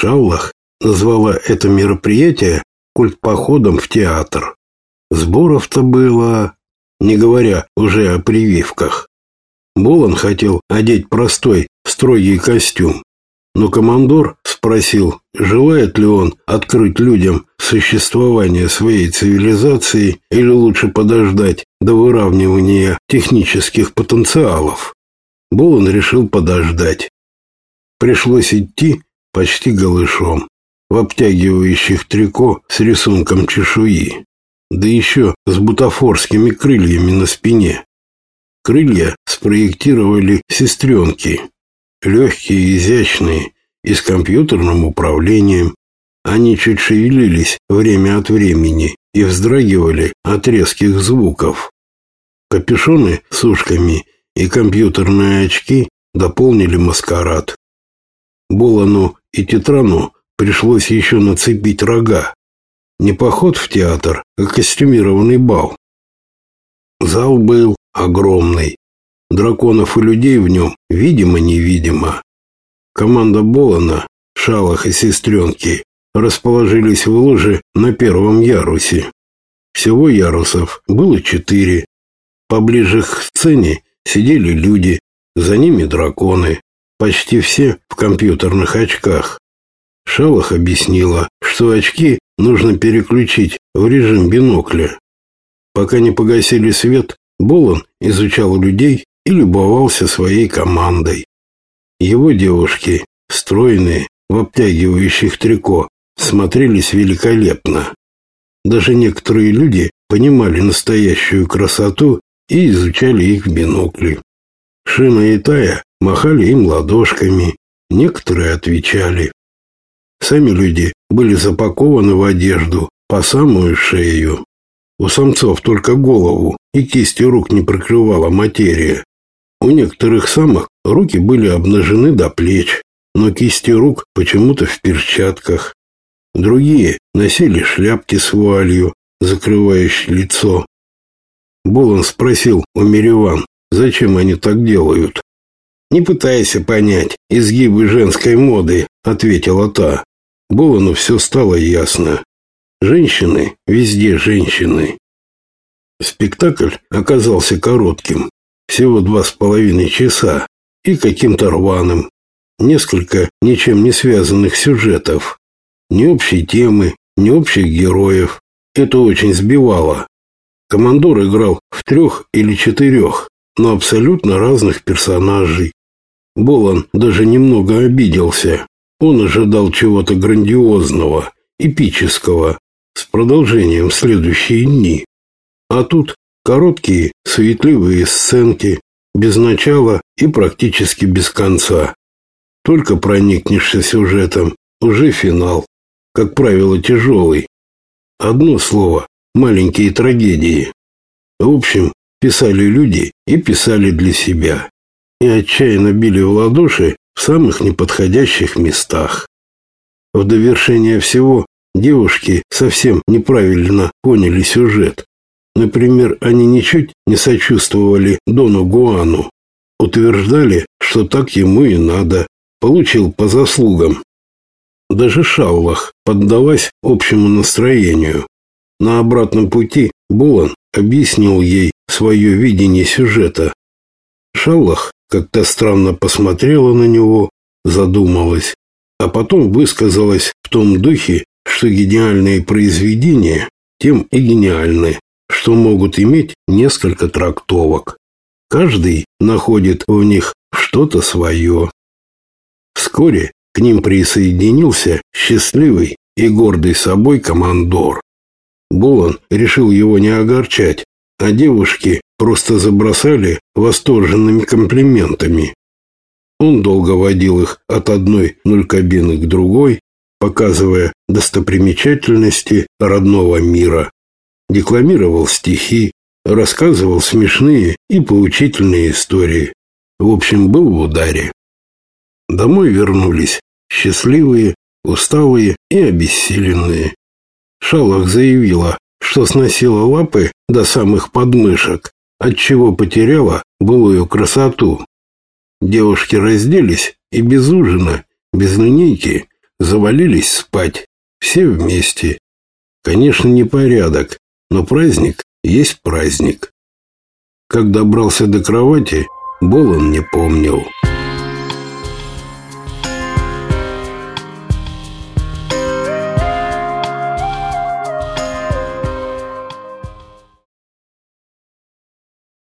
Шаллах назвала это мероприятие культпоходом в театр. Сборов-то было, не говоря уже о прививках. Болон хотел одеть простой, строгий костюм, но командор спросил, желает ли он открыть людям существование своей цивилизации или лучше подождать до выравнивания технических потенциалов. Болон решил подождать. Пришлось идти почти голышом, в обтягивающих трико с рисунком чешуи, да еще с бутафорскими крыльями на спине. Крылья спроектировали сестренки, легкие, изящные и с компьютерным управлением. Они чуть шевелились время от времени и вздрагивали от резких звуков. Капюшоны с ушками и компьютерные очки дополнили маскарад. Болану и Тетрану пришлось еще нацепить рога. Не поход в театр, а костюмированный бал. Зал был огромный. Драконов и людей в нем видимо-невидимо. Команда Болана, Шалах и сестренки расположились в ложе на первом ярусе. Всего ярусов было четыре. Поближе к сцене сидели люди, за ними драконы, почти все в компьютерных очках. Шалах объяснила, что очки нужно переключить в режим бинокля. Пока не погасили свет, Болон изучал людей и любовался своей командой. Его девушки, стройные, в обтягивающих трико, смотрелись великолепно. Даже некоторые люди понимали настоящую красоту и изучали их в бинокле. Шина и Тая махали им ладошками, некоторые отвечали. Сами люди были запакованы в одежду по самую шею. У самцов только голову и кисти рук не прикрывала материя. У некоторых самок руки были обнажены до плеч, но кисти рук почему-то в перчатках. Другие носили шляпки с вуалью, закрывающей лицо. Болон спросил у Мириван, зачем они так делают. «Не пытайся понять изгибы женской моды», — ответила та. Болону все стало ясно. Женщины, везде женщины. Спектакль оказался коротким всего два с половиной часа, и каким-то рваным. Несколько ничем не связанных сюжетов. Ни общей темы, ни общих героев. Это очень сбивало. Командор играл в трех или четырех, но абсолютно разных персонажей. Болан даже немного обиделся. Он ожидал чего-то грандиозного, эпического, с продолжением следующие дни. А тут Короткие, суетливые сценки, без начала и практически без конца. Только проникнешься сюжетом, уже финал. Как правило, тяжелый. Одно слово – маленькие трагедии. В общем, писали люди и писали для себя. И отчаянно били в ладоши в самых неподходящих местах. В довершение всего девушки совсем неправильно поняли сюжет. Например, они ничуть не сочувствовали Дону Гуану. Утверждали, что так ему и надо. Получил по заслугам. Даже Шаллах поддалась общему настроению. На обратном пути Булан объяснил ей свое видение сюжета. Шаллах как-то странно посмотрела на него, задумалась, а потом высказалась в том духе, что гениальные произведения тем и гениальны что могут иметь несколько трактовок. Каждый находит в них что-то свое. Вскоре к ним присоединился счастливый и гордый собой командор. Булан решил его не огорчать, а девушки просто забросали восторженными комплиментами. Он долго водил их от одной нулькабины к другой, показывая достопримечательности родного мира декламировал стихи, рассказывал смешные и поучительные истории. В общем, был в ударе. Домой вернулись счастливые, усталые и обессиленные. Шалах заявила, что сносила лапы до самых подмышек, отчего потеряла былую красоту. Девушки разделись и без ужина, без линейки, завалились спать, все вместе. Конечно, не порядок, но праздник есть праздник. Как добрался до кровати, Болон не помнил.